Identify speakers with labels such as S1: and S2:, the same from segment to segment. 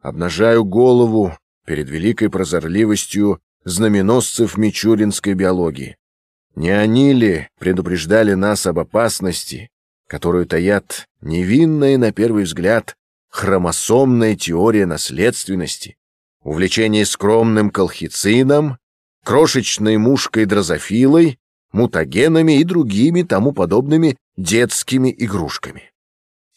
S1: обнажаю голову перед великой прозорливостью знаменосцев мичуринской биологии. Не они ли предупреждали нас об опасности, которую таят невинная на первый взгляд хромосомная теория наследственности, увлечение скромным колхицином, крошечной мушкой дрозофилой, мутагенами и другими тому подобными детскими игрушками.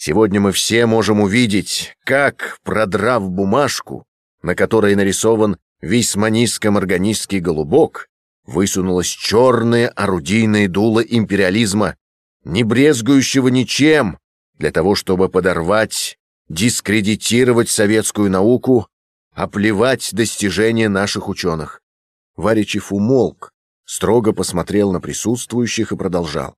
S1: Сегодня мы все можем увидеть, как, продрав бумажку, на которой нарисован вейсманистско-морганистский голубок, высунулось черное орудийное дуло империализма, не брезгующего ничем, для того, чтобы подорвать, дискредитировать советскую науку, оплевать достижения наших ученых. Варичев умолк, строго посмотрел на присутствующих и продолжал.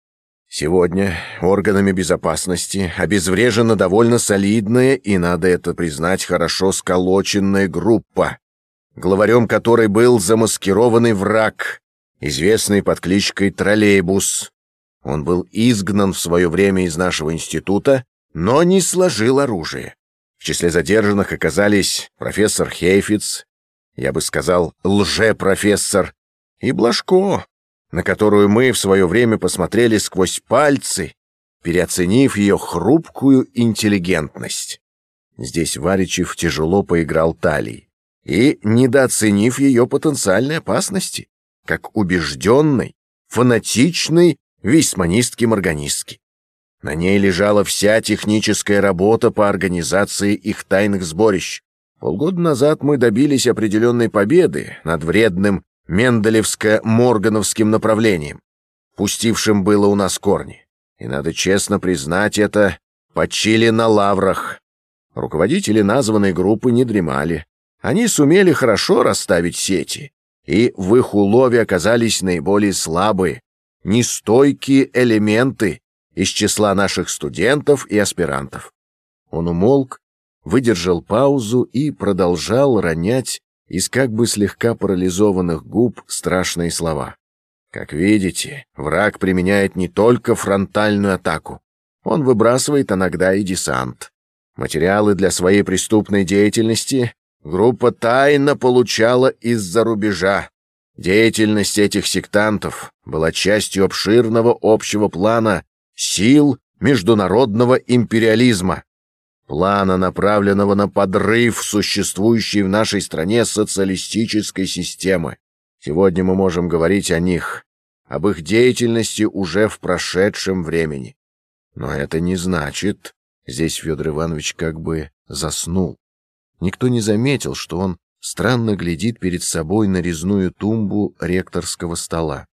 S1: Сегодня органами безопасности обезврежена довольно солидная и, надо это признать, хорошо сколоченная группа, главарем которой был замаскированный враг, известный под кличкой Троллейбус. Он был изгнан в свое время из нашего института, но не сложил оружие. В числе задержанных оказались профессор Хейфиц, я бы сказал, лже-профессор, и Блажко, на которую мы в свое время посмотрели сквозь пальцы, переоценив ее хрупкую интеллигентность. Здесь Варичев тяжело поиграл талией и недооценив ее потенциальной опасности, как убежденной, фанатичной весьманистки-морганистки. На ней лежала вся техническая работа по организации их тайных сборищ. Полгода назад мы добились определенной победы над вредным Менделевско-Моргановским направлением, пустившим было у нас корни. И надо честно признать это, почили на лаврах. Руководители названной группы не дремали. Они сумели хорошо расставить сети, и в их улове оказались наиболее слабые, нестойкие элементы из числа наших студентов и аспирантов. Он умолк, выдержал паузу и продолжал ронять из как бы слегка парализованных губ страшные слова. Как видите, враг применяет не только фронтальную атаку. Он выбрасывает иногда и десант. Материалы для своей преступной деятельности группа тайно получала из-за рубежа. Деятельность этих сектантов была частью обширного общего плана сил международного империализма, плана, направленного на подрыв существующей в нашей стране социалистической системы. Сегодня мы можем говорить о них, об их деятельности уже в прошедшем времени. Но это не значит... Здесь Федор Иванович как бы заснул. Никто не заметил, что он странно глядит перед собой на резную тумбу ректорского стола.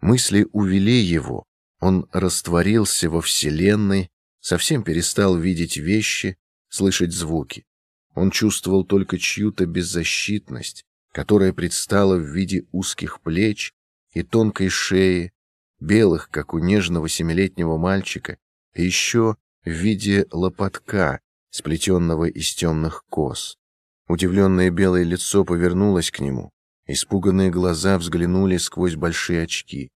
S1: Мысли увели его. Он растворился во вселенной, совсем перестал видеть вещи, слышать звуки. Он чувствовал только чью-то беззащитность, которая предстала в виде узких плеч и тонкой шеи, белых, как у нежного семилетнего мальчика, и еще в виде лопатка, сплетенного из темных кос. Удивленное белое лицо повернулось к нему. Испуганные глаза взглянули сквозь большие очки.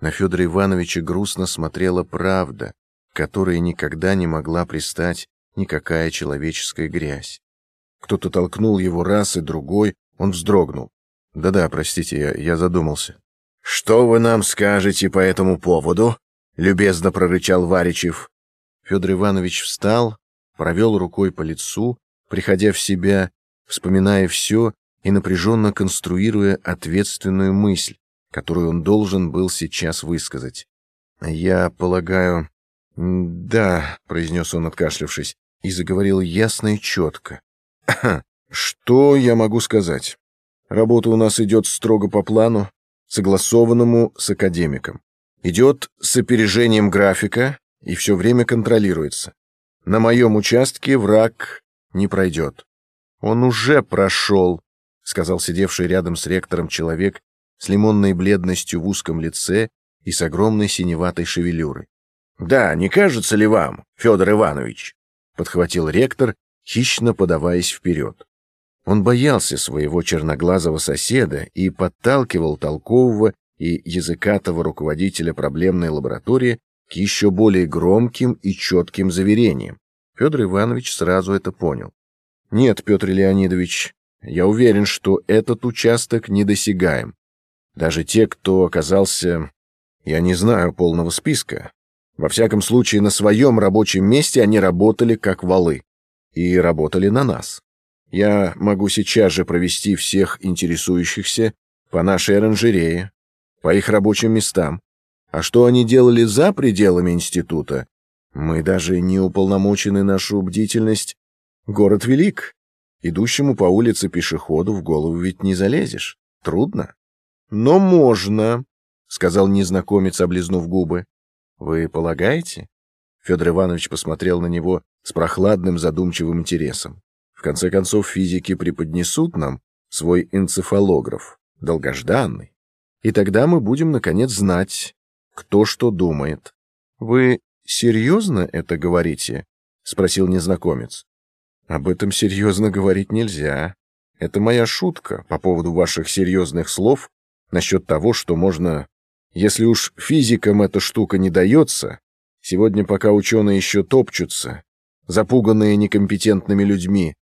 S1: На Федора Ивановича грустно смотрела правда, которая никогда не могла пристать никакая человеческая грязь. Кто-то толкнул его раз и другой, он вздрогнул. «Да-да, простите, я, я задумался». «Что вы нам скажете по этому поводу?» — любезно прорычал Варичев. Федор Иванович встал, провел рукой по лицу, приходя в себя, вспоминая все и напряженно конструируя ответственную мысль, которую он должен был сейчас высказать. «Я полагаю...» «Да», — произнес он, откашлявшись, и заговорил ясно и четко. «Что я могу сказать? Работа у нас идет строго по плану, согласованному с академиком. Идет с опережением графика и все время контролируется. На моем участке враг не пройдет. Он уже прошел, сказал сидевший рядом с ректором человек с лимонной бледностью в узком лице и с огромной синеватой шевелюрой. Да, не кажется ли вам, Федор Иванович? подхватил ректор, хищно подаваясь вперед. Он боялся своего черноглазого соседа и подталкивал толкового и языкатого руководителя проблемной лаборатории к еще более громким и четким заверениям. Федор Иванович сразу это понял. Нет, Петр Леонидович, я уверен, что этот участок недосягаем. Даже те, кто оказался... Я не знаю полного списка. Во всяком случае, на своем рабочем месте они работали как валы. И работали на нас. Я могу сейчас же провести всех интересующихся по нашей оранжерее, по их рабочим местам. А что они делали за пределами института? Мы даже не уполномочены нашу бдительность. Город велик. Идущему по улице пешеходу в голову ведь не залезешь. Трудно. Но можно, — сказал незнакомец, облизнув губы. Вы полагаете? Федор Иванович посмотрел на него с прохладным задумчивым интересом. В конце концов, физики преподнесут нам свой энцефалограф, долгожданный. И тогда мы будем, наконец, знать, кто что думает. Вы серьезно это говорите? Спросил незнакомец. Об этом серьезно говорить нельзя. Это моя шутка по поводу ваших серьезных слов насчет того, что можно... Если уж физикам эта штука не дается, сегодня пока ученые еще топчутся, запуганные некомпетентными людьми,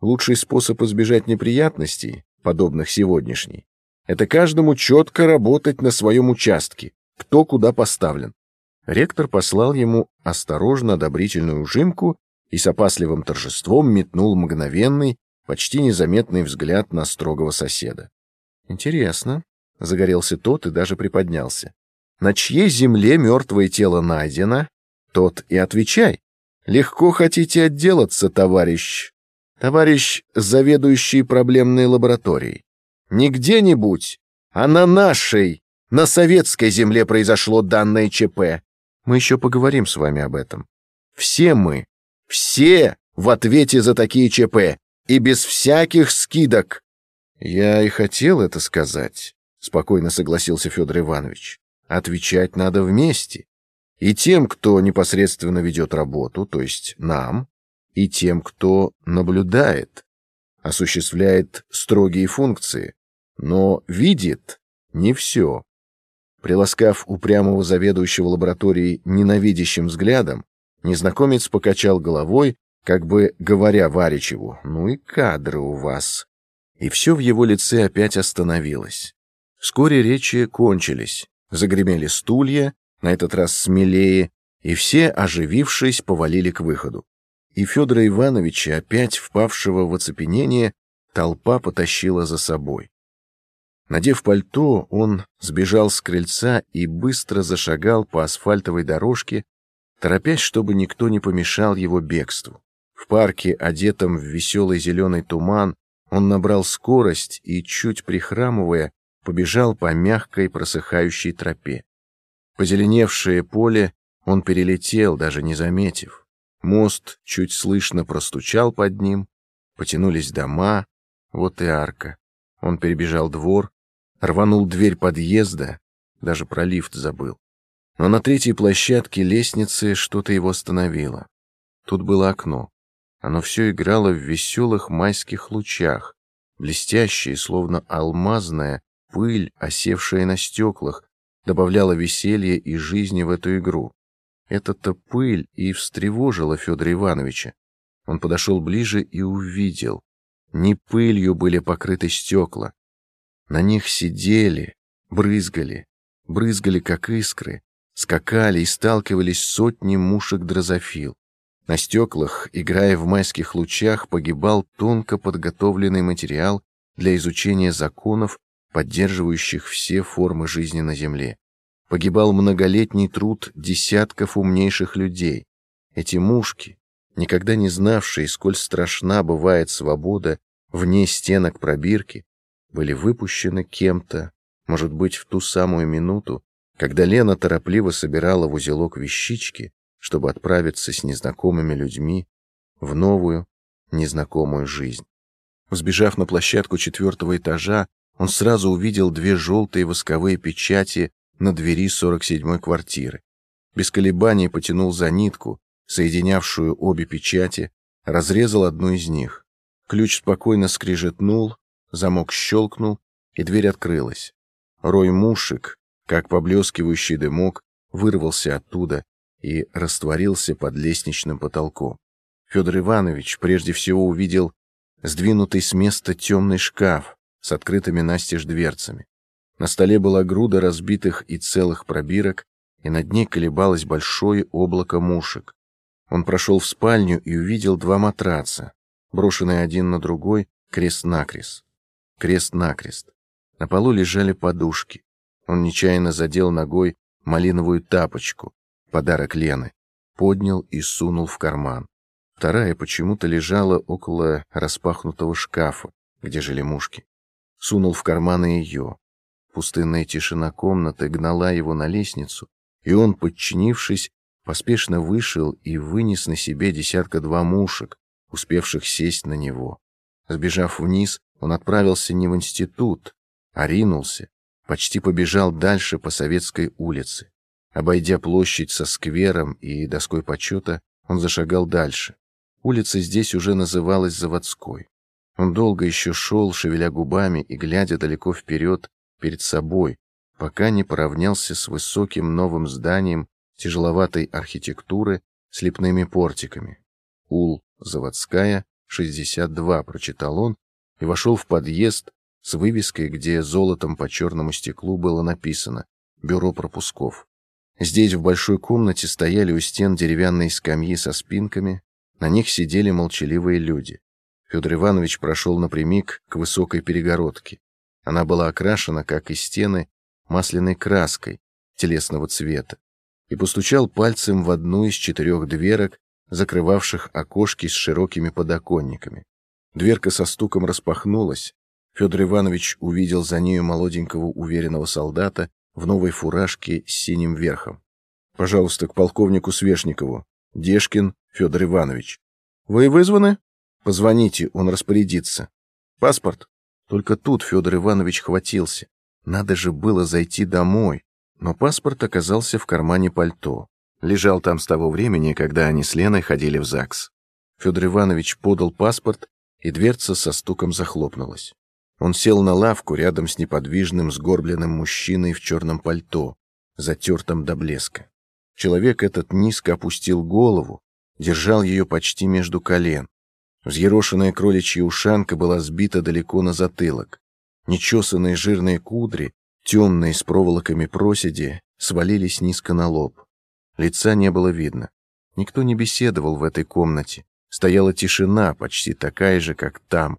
S1: лучший способ избежать неприятностей, подобных сегодняшней, это каждому четко работать на своем участке, кто куда поставлен. Ректор послал ему осторожно одобрительную ужимку и с опасливым торжеством метнул мгновенный, почти незаметный взгляд на строгого соседа. «Интересно», — загорелся тот и даже приподнялся. «На чьей земле мертвое тело найдено, тот и отвечай. Легко хотите отделаться, товарищ. Товарищ, заведующий проблемной лабораторией. Не где-нибудь, а на нашей, на советской земле произошло данное ЧП. Мы еще поговорим с вами об этом. Все мы, все в ответе за такие ЧП, и без всяких скидок. Я и хотел это сказать, спокойно согласился Федор Иванович. Отвечать надо вместе. И тем, кто непосредственно ведет работу, то есть нам, и тем, кто наблюдает, осуществляет строгие функции, но видит не все. Приласкав упрямого заведующего лабораторией ненавидящим взглядом, незнакомец покачал головой, как бы говоря Варичеву, «Ну и кадры у вас». И все в его лице опять остановилось. Вскоре речи кончились, загремели стулья, на этот раз смелее, и все, оживившись, повалили к выходу. И Федора Ивановича, опять впавшего в оцепенение, толпа потащила за собой. Надев пальто, он сбежал с крыльца и быстро зашагал по асфальтовой дорожке, торопясь, чтобы никто не помешал его бегству. В парке, одетом в веселый зеленый туман, он набрал скорость и, чуть прихрамывая, побежал по мягкой просыхающей тропе. Позеленевшее поле он перелетел, даже не заметив. Мост чуть слышно простучал под ним, потянулись дома, вот и арка. Он перебежал двор, рванул дверь подъезда, даже про лифт забыл. Но на третьей площадке лестницы что-то его остановило. Тут было окно. Оно все играло в веселых майских лучах, блестящие, словно алмазная, пыль, осевшая на стеклах, добавляла веселья и жизни в эту игру. Эта-то пыль и встревожила Федора Ивановича. Он подошел ближе и увидел. Не пылью были покрыты стекла, на них сидели, брызгали, брызгали, как искры, скакали и сталкивались сотни мушек дрозофил. На стеклах, играя в майских лучах, погибал тонко подготовленный материал для изучения законов, поддерживающих все формы жизни на Земле. Погибал многолетний труд десятков умнейших людей. Эти мушки, никогда не знавшие, сколь страшна бывает свобода вне стенок пробирки, были выпущены кем-то, может быть, в ту самую минуту, когда Лена торопливо собирала в узелок вещички, чтобы отправиться с незнакомыми людьми в новую, незнакомую жизнь. Взбежав на площадку четвертого этажа, он сразу увидел две желтые восковые печати на двери 47-й квартиры. Без колебаний потянул за нитку, соединявшую обе печати, разрезал одну из них. Ключ спокойно скрижетнул, Замок щелкнул, и дверь открылась. Рой мушек, как поблескивающий дымок, вырвался оттуда и растворился под лестничным потолком. Федор Иванович прежде всего увидел сдвинутый с места темный шкаф с открытыми настежь дверцами. На столе была груда разбитых и целых пробирок, и над ней колебалось большое облако мушек. Он прошел в спальню и увидел два матраца, брошенные один на другой, крест-накрест. Крест-накрест. На полу лежали подушки. Он нечаянно задел ногой малиновую тапочку, подарок Лены, поднял и сунул в карман. Вторая почему-то лежала около распахнутого шкафа, где жили мушки. Сунул в карман ее. Пустынная тишина комнаты гнала его на лестницу, и он, подчинившись, поспешно вышел и вынес на себе десятка-два мушек, успевших сесть на него. Сбежав вниз, он отправился не в институт, а ринулся, почти побежал дальше по Советской улице. Обойдя площадь со сквером и доской почета, он зашагал дальше. Улица здесь уже называлась Заводской. Он долго еще шел, шевеля губами и глядя далеко вперед, перед собой, пока не поравнялся с высоким новым зданием тяжеловатой архитектуры с лепными портиками. Ул, заводская, 62, прочитал он, и вошел в подъезд с вывеской, где золотом по черному стеклу было написано «Бюро пропусков». Здесь в большой комнате стояли у стен деревянные скамьи со спинками, на них сидели молчаливые люди. Федор Иванович прошел напрямик к высокой перегородке. Она была окрашена, как и стены, масляной краской телесного цвета и постучал пальцем в одну из четырех дверок, закрывавших окошки с широкими подоконниками. Дверка со стуком распахнулась. Федор Иванович увидел за нею молоденького уверенного солдата в новой фуражке с синим верхом. «Пожалуйста, к полковнику Свешникову. Дешкин Федор Иванович». «Вы вызваны?» «Позвоните, он распорядится». «Паспорт?» Только тут Федор Иванович хватился. Надо же было зайти домой. Но паспорт оказался в кармане пальто. Лежал там с того времени, когда они с Леной ходили в ЗАГС. Федор Иванович подал паспорт, и дверца со стуком захлопнулась. Он сел на лавку рядом с неподвижным, сгорбленным мужчиной в черном пальто, затертом до блеска. Человек этот низко опустил голову, держал ее почти между колен. Взъерошенная кроличья ушанка была сбита далеко на затылок. Нечесанные жирные кудри, темные с проволоками проседи, свалились низко на лоб. Лица не было видно. Никто не беседовал в этой комнате. Стояла тишина, почти такая же, как там,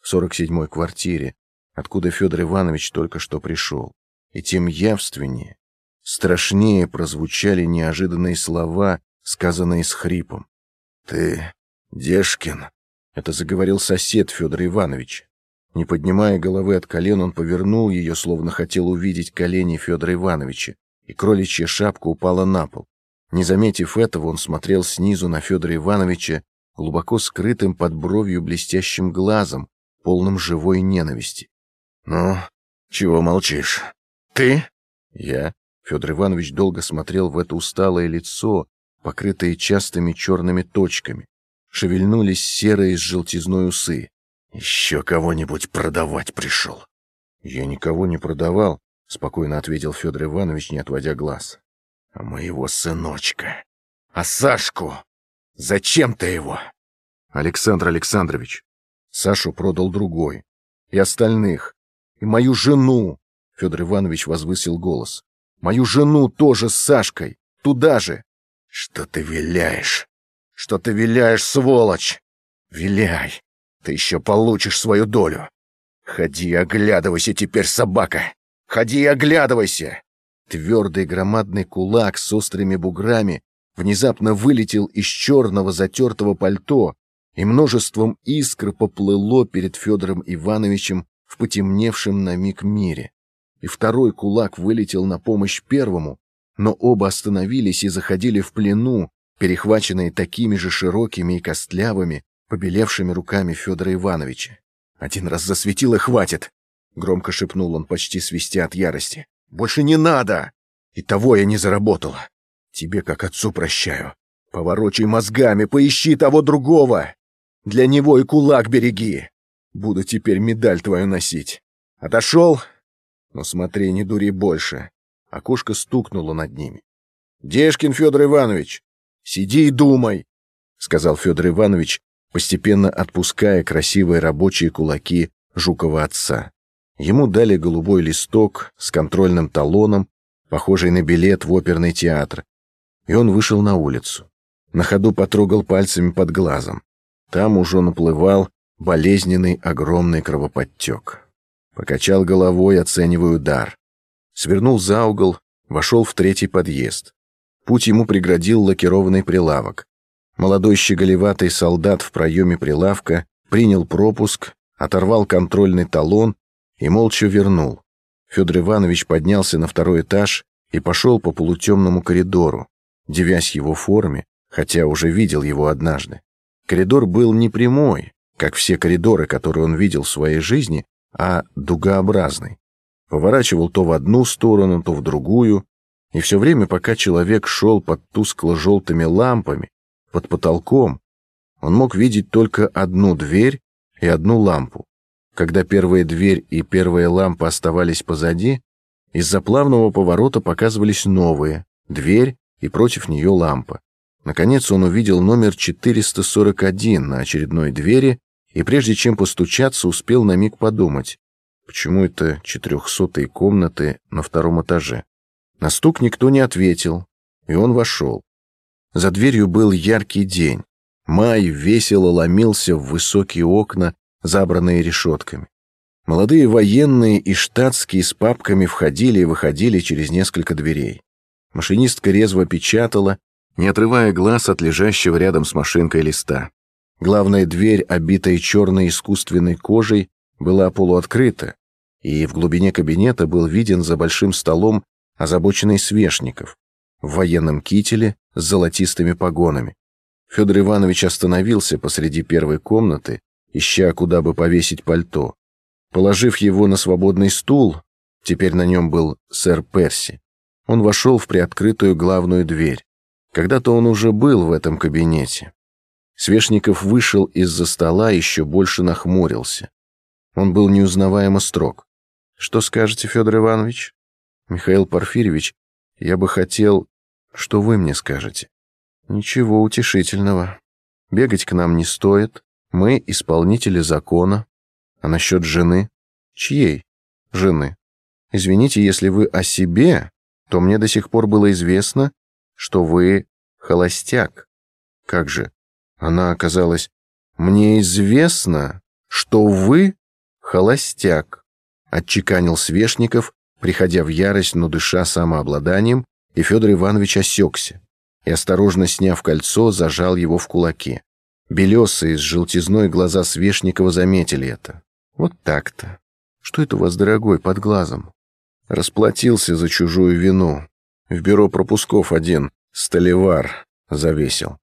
S1: в 47-й квартире, откуда Федор Иванович только что пришел. И тем явственнее, страшнее прозвучали неожиданные слова, сказанные с хрипом. «Ты Дешкин?» — это заговорил сосед Федора Ивановича. Не поднимая головы от колен, он повернул ее, словно хотел увидеть колени Федора Ивановича, и кроличья шапка упала на пол. Не заметив этого, он смотрел снизу на Федора Ивановича глубоко скрытым под бровью блестящим глазом, полным живой ненависти. «Ну, чего молчишь? Ты?» «Я?» Федор Иванович долго смотрел в это усталое лицо, покрытое частыми черными точками. Шевельнулись серые с желтизной усы. «Еще кого-нибудь продавать пришел?» «Я никого не продавал», — спокойно ответил Федор Иванович, не отводя глаз. «А моего сыночка? А Сашку? Зачем ты его?» «Александр Александрович, Сашу продал другой. И остальных. И мою жену!» Федор Иванович возвысил голос. «Мою жену тоже с Сашкой! Туда же!» «Что ты виляешь? Что ты виляешь, сволочь? Виляй! Ты еще получишь свою долю. Ходи, оглядывайся теперь, собака. Ходи, оглядывайся. Твердый громадный кулак с острыми буграми внезапно вылетел из черного затертого пальто, и множеством искр поплыло перед Федором Ивановичем в потемневшем на миг мире. И второй кулак вылетел на помощь первому, но оба остановились и заходили в плену, перехваченные такими же широкими и костлявыми, побелевшими руками Федора Ивановича. «Один раз засветил и хватит!» — громко шепнул он, почти свистя от ярости. «Больше не надо! И того я не заработала. Тебе, как отцу, прощаю. Поворочай мозгами, поищи того другого! Для него и кулак береги! Буду теперь медаль твою носить. Отошел? Но смотри, не дури больше!» Окошко стукнуло над ними. «Дешкин Федор Иванович, сиди и думай!» — сказал Федор Иванович, постепенно отпуская красивые рабочие кулаки Жукова отца. Ему дали голубой листок с контрольным талоном, похожий на билет в оперный театр, и он вышел на улицу. На ходу потрогал пальцами под глазом. Там уже наплывал болезненный огромный кровоподтек. Покачал головой, оценивая удар. Свернул за угол, вошел в третий подъезд. Путь ему преградил лакированный прилавок. Молодой щеголеватый солдат в проеме прилавка принял пропуск, оторвал контрольный талон и молча вернул. Федор Иванович поднялся на второй этаж и пошел по полутемному коридору, девясь его форме, хотя уже видел его однажды. Коридор был не прямой, как все коридоры, которые он видел в своей жизни, а дугообразный. Поворачивал то в одну сторону, то в другую, и все время, пока человек шел под тускло-желтыми лампами, под потолком, он мог видеть только одну дверь и одну лампу. Когда первая дверь и первая лампа оставались позади, из-за плавного поворота показывались новые, дверь и против нее лампа. Наконец он увидел номер 441 на очередной двери и прежде чем постучаться, успел на миг подумать, почему это четырехсотые комнаты на втором этаже. На стук никто не ответил, и он вошел. За дверью был яркий день. Май весело ломился в высокие окна, забранные решетками. Молодые военные и штатские с папками входили и выходили через несколько дверей. Машинистка резво печатала, не отрывая глаз от лежащего рядом с машинкой листа. Главная дверь, обитая черной искусственной кожей, была полуоткрыта, и в глубине кабинета был виден за большим столом озабоченный Свешников в военном кителе с золотистыми погонами. Федор Иванович остановился посреди первой комнаты, ища, куда бы повесить пальто. Положив его на свободный стул, теперь на нем был сэр Перси, он вошел в приоткрытую главную дверь. Когда-то он уже был в этом кабинете. Свешников вышел из-за стола, еще больше нахмурился. Он был неузнаваемо строг. «Что скажете, Федор Иванович?» «Михаил Порфирьевич, я бы хотел... Что вы мне скажете?» «Ничего утешительного. Бегать к нам не стоит. Мы исполнители закона. А насчет жены? Чьей жены? Извините, если вы о себе, то мне до сих пор было известно, что вы холостяк. Как же? Она оказалась... Мне известно, что вы холостяк, отчеканил Свешников, приходя в ярость, но дыша самообладанием, и Федор Иванович осекся и, осторожно сняв кольцо, зажал его в кулаке. Белесые с желтизной глаза Свешникова заметили это. Вот так-то. Что это у вас, дорогой, под глазом? Расплатился за чужую вину. В бюро пропусков один, столевар, завесил.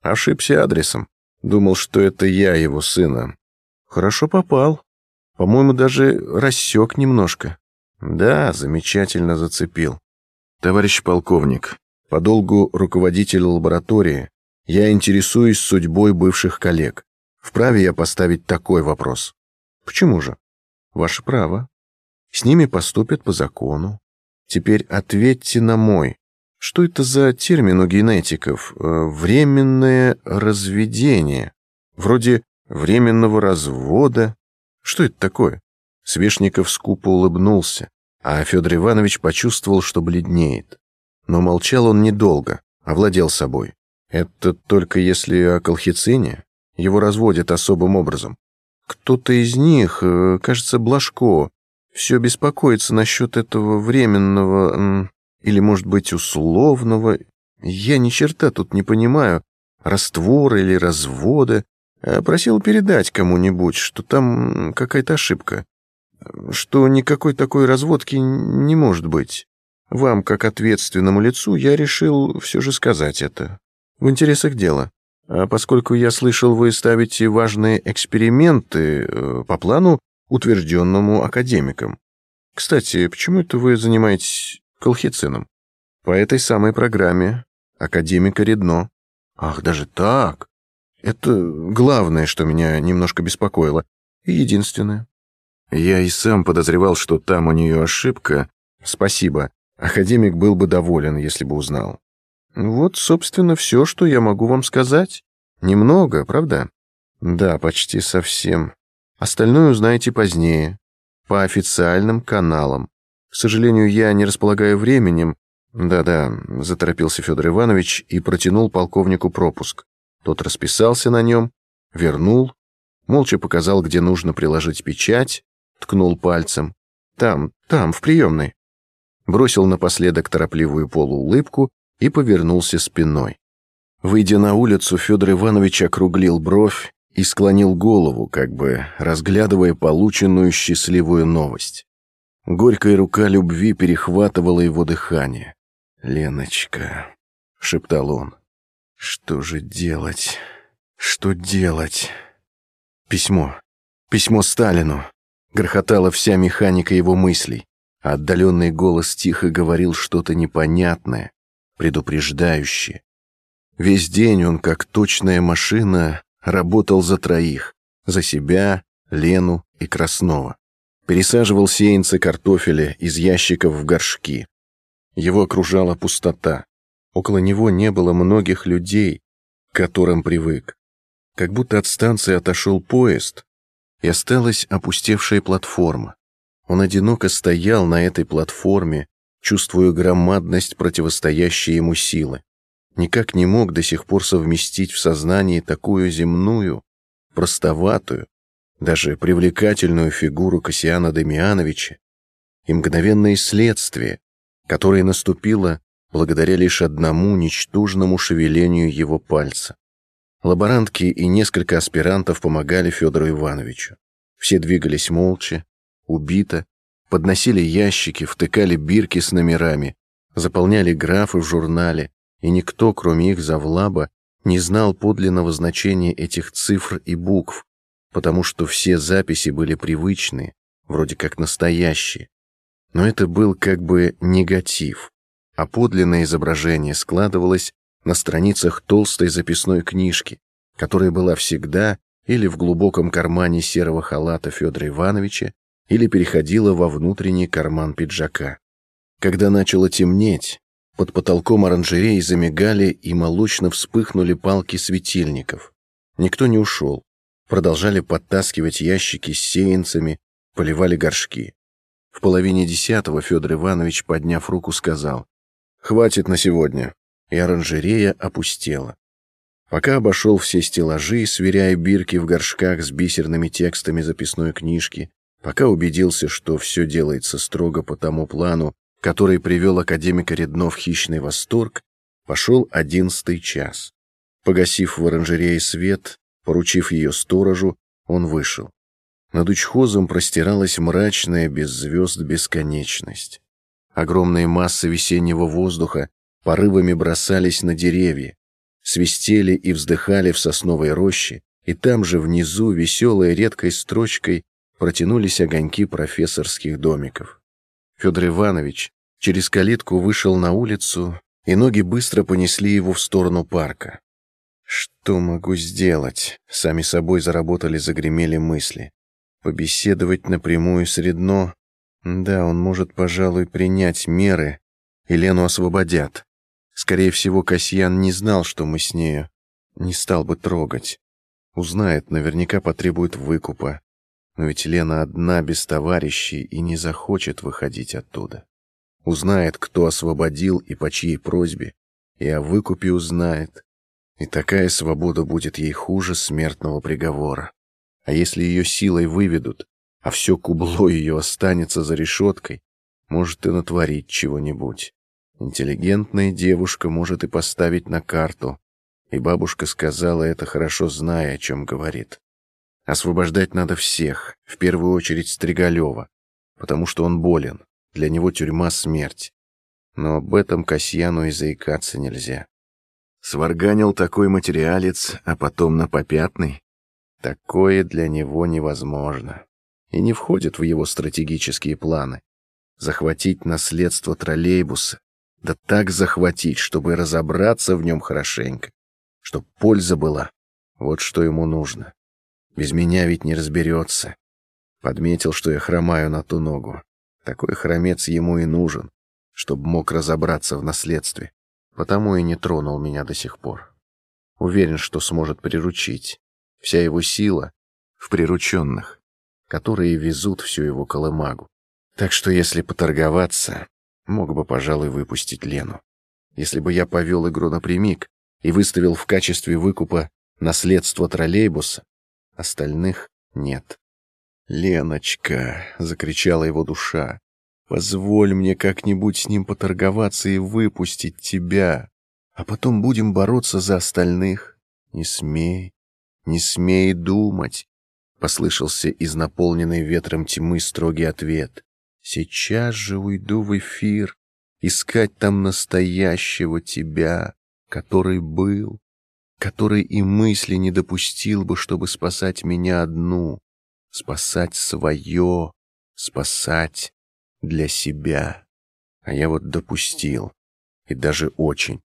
S1: Ошибся адресом. Думал, что это я его сына. Хорошо попал. По-моему, даже рассек немножко. Да, замечательно зацепил. Товарищ полковник, по долгу руководителя лаборатории я интересуюсь судьбой бывших коллег. Вправе я поставить такой вопрос? Почему же? Ваше право. С ними поступят по закону. Теперь ответьте на мой. Что это за термин у генетиков? Э, временное разведение. Вроде временного развода. Что это такое? Свешников скупо улыбнулся, а Федор Иванович почувствовал, что бледнеет. Но молчал он недолго, овладел собой. Это только если о колхицине? Его разводят особым образом. Кто-то из них, э, кажется, Блажко, все беспокоится насчет этого временного или, может быть, условного. Я ни черта тут не понимаю. Раствора или развода. Э, просил передать кому-нибудь, что там какая-то ошибка. Что никакой такой разводки не может быть. Вам, как ответственному лицу, я решил все же сказать это. В интересах дела. А поскольку я слышал, вы ставите важные эксперименты э, по плану, утвержденному академиком. Кстати, почему это вы занимаетесь колхицином? По этой самой программе академика Редно. Ах, даже так? Это главное, что меня немножко беспокоило. И единственное. Я и сам подозревал, что там у нее ошибка. Спасибо. Академик был бы доволен, если бы узнал. Вот, собственно, все, что я могу вам сказать. Немного, правда? Да, почти совсем. Остальное узнаете позднее, по официальным каналам. К сожалению, я не располагаю временем. Да-да, заторопился Федор Иванович и протянул полковнику пропуск. Тот расписался на нем, вернул, молча показал, где нужно приложить печать, ткнул пальцем. Там, там, в приемной. Бросил напоследок торопливую полуулыбку и повернулся спиной. Выйдя на улицу, Федор Иванович округлил бровь и склонил голову, как бы разглядывая полученную счастливую новость. Горькая рука любви перехватывала его дыхание. «Леночка», — шептал он, — «что же делать? Что делать?» Письмо. Письмо Сталину. Грохотала вся механика его мыслей, а отдаленный голос тихо говорил что-то непонятное, предупреждающее. Весь день он, как точная машина, работал за троих, за себя, Лену и Краснова. Пересаживал сеянцы картофеля из ящиков в горшки. Его окружала пустота. Около него не было многих людей, к которым привык. Как будто от станции отошел поезд, и осталась опустевшая платформа. Он одиноко стоял на этой платформе, чувствуя громадность противостоящей ему силы никак не мог до сих пор совместить в сознании такую земную, простоватую, даже привлекательную фигуру Кассиана Демиановича и мгновенное следствие, которое наступило благодаря лишь одному ничтожному шевелению его пальца. Лаборантки и несколько аспирантов помогали Федору Ивановичу. Все двигались молча, убито, подносили ящики, втыкали бирки с номерами, заполняли графы в журнале, и никто, кроме их завлаба, не знал подлинного значения этих цифр и букв, потому что все записи были привычные, вроде как настоящие. Но это был как бы негатив, а подлинное изображение складывалось на страницах толстой записной книжки, которая была всегда или в глубоком кармане серого халата Федора Ивановича, или переходила во внутренний карман пиджака. Когда начало темнеть, под потолком оранжереи замигали и молочно вспыхнули палки светильников. Никто не ушел. Продолжали подтаскивать ящики с сеянцами, поливали горшки. В половине десятого Федор Иванович, подняв руку, сказал «Хватит на сегодня», и оранжерея опустела. Пока обошел все стеллажи, сверяя бирки в горшках с бисерными текстами записной книжки, пока убедился, что все делается строго по тому плану, который привел академика Редно в хищный восторг, пошел одиннадцатый час. Погасив в оранжерее свет, поручив ее сторожу, он вышел. Над учхозом простиралась мрачная без звезд бесконечность. Огромные массы весеннего воздуха порывами бросались на деревья, свистели и вздыхали в сосновой роще, и там же внизу веселой редкой строчкой протянулись огоньки профессорских домиков. Федор Иванович через калитку вышел на улицу, и ноги быстро понесли его в сторону парка. «Что могу сделать?» — сами собой заработали, загремели мысли. «Побеседовать напрямую с Редно? Да, он может, пожалуй, принять меры, и Лену освободят. Скорее всего, Касьян не знал, что мы с нею. Не стал бы трогать. Узнает, наверняка потребует выкупа. Но ведь Лена одна, без товарищей, и не захочет выходить оттуда. Узнает, кто освободил и по чьей просьбе, и о выкупе узнает. И такая свобода будет ей хуже смертного приговора. А если ее силой выведут, а все кубло ее останется за решеткой, может и натворить чего-нибудь. Интеллигентная девушка может и поставить на карту, и бабушка сказала это, хорошо зная, о чем говорит. Освобождать надо всех, в первую очередь Стригалева, потому что он болен, для него тюрьма — смерть. Но об этом Касьяну и заикаться нельзя. Сварганил такой материалец, а потом на попятный. Такое для него невозможно. И не входит в его стратегические планы. Захватить наследство троллейбуса, да так захватить, чтобы разобраться в нем хорошенько, чтоб польза была. Вот что ему нужно. Без меня ведь не разберется. Подметил, что я хромаю на ту ногу. Такой хромец ему и нужен, чтобы мог разобраться в наследстве. Потому и не тронул меня до сих пор. Уверен, что сможет приручить. вся его сила в прирученных, которые везут всю его колымагу. Так что если поторговаться, мог бы, пожалуй, выпустить Лену. Если бы я повел игру напрямик и выставил в качестве выкупа наследство троллейбуса, остальных нет. «Леночка!» — закричала его душа. «Позволь мне как-нибудь с ним поторговаться и выпустить тебя, а потом будем бороться за остальных. Не смей, не смей думать!» — послышался из наполненной ветром тьмы строгий ответ. «Сейчас же уйду в эфир, искать там настоящего тебя, который был, который и мысли не допустил бы, чтобы спасать меня одну, спасать свое, спасать для себя. А я вот допустил, и даже очень.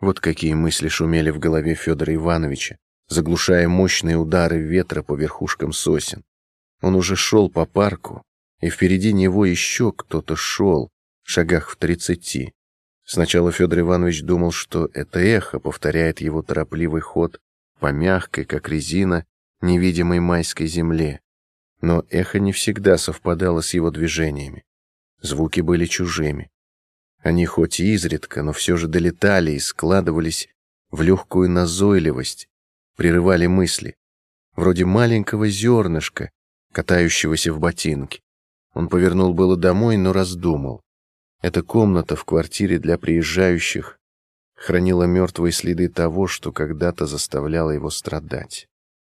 S1: Вот какие мысли шумели в голове Федора Ивановича, заглушая мощные удары ветра по верхушкам сосен. Он уже шел по парку, и впереди него еще кто-то шел, в шагах в тридцати. Сначала Федор Иванович думал, что это эхо повторяет его торопливый ход по мягкой, как резина, невидимой майской земле. Но эхо не всегда совпадало с его движениями. Звуки были чужими. Они хоть и изредка, но все же долетали и складывались в легкую назойливость, прерывали мысли, вроде маленького зернышка, катающегося в ботинке. Он повернул было домой, но раздумал. Эта комната в квартире для приезжающих хранила мертвые следы того, что когда-то заставляло его страдать.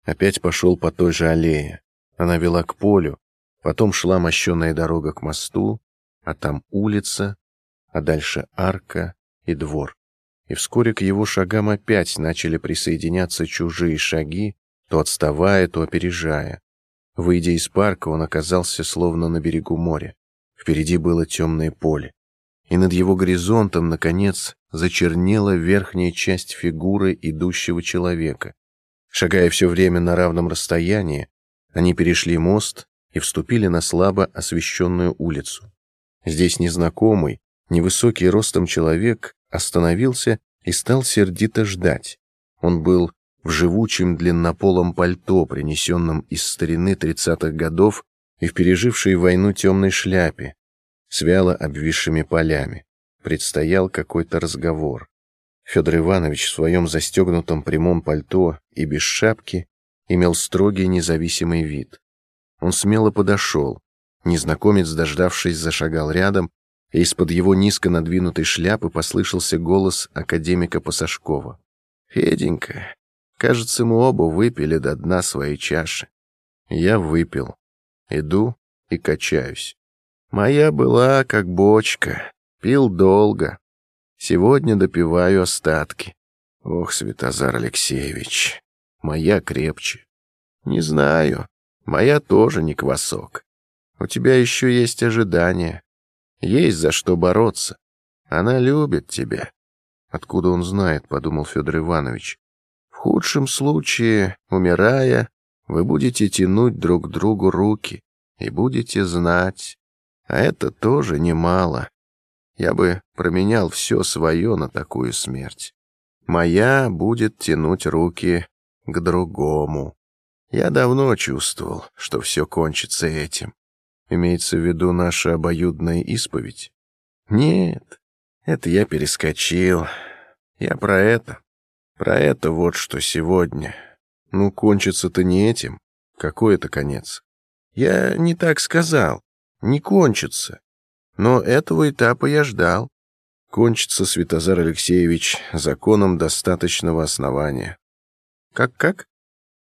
S1: Опять пошел по той же аллее. Она вела к полю, потом шла мощеная дорога к мосту, а там улица, а дальше арка и двор. И вскоре к его шагам опять начали присоединяться чужие шаги, то отставая, то опережая. Выйдя из парка, он оказался словно на берегу моря. Впереди было темное поле и над его горизонтом, наконец, зачернела верхняя часть фигуры идущего человека. Шагая все время на равном расстоянии, они перешли мост и вступили на слабо освещенную улицу. Здесь незнакомый, невысокий ростом человек остановился и стал сердито ждать. Он был в живучем длиннополом пальто, принесенном из старины тридцатых годов и в пережившей войну темной шляпе, с вяло обвисшими полями. Предстоял какой-то разговор. Федор Иванович в своем застегнутом прямом пальто и без шапки имел строгий независимый вид. Он смело подошел. Незнакомец, дождавшись, зашагал рядом, и из-под его низко надвинутой шляпы послышался голос академика Пасашкова. «Феденька, кажется, мы оба выпили до дна своей чаши. Я выпил. Иду и качаюсь. Моя была как бочка, пил долго. Сегодня допиваю остатки. Ох, Светозар Алексеевич, моя крепче. Не знаю, моя тоже не квасок. У тебя еще есть ожидания. Есть за что бороться. Она любит тебя. Откуда он знает, подумал Федор Иванович. Худшем случае, умирая, вы будете тянуть друг другу руки и будете знать, а это тоже немало. Я бы променял все свое на такую смерть. Моя будет тянуть руки к другому. Я давно чувствовал, что все кончится этим. Имеется в виду наша обоюдная исповедь? Нет, это я перескочил. Я про это. Про это вот что сегодня. Ну, кончится-то не этим. Какой это конец? Я не так сказал не кончится. Но этого этапа я ждал. Кончится, Святозар Алексеевич, законом достаточного основания. Как-как?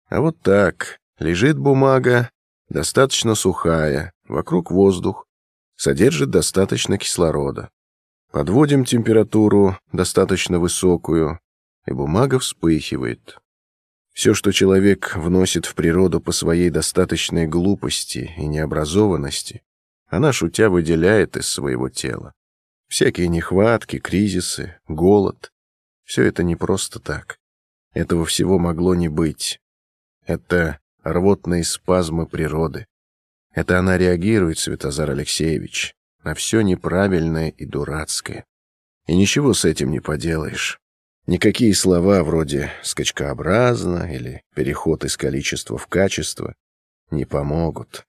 S1: А вот так. Лежит бумага, достаточно сухая, вокруг воздух, содержит достаточно кислорода. Подводим температуру достаточно высокую, и бумага вспыхивает. Все, что человек вносит в природу по своей достаточной глупости и необразованности, она, шутя, выделяет из своего тела. Всякие нехватки, кризисы, голод — все это не просто так. Этого всего могло не быть. Это рвотные спазмы природы. Это она реагирует, Светозар Алексеевич, на все неправильное и дурацкое. И ничего с этим не поделаешь. Никакие слова вроде «скачкообразно» или «переход из количества в качество» не помогут.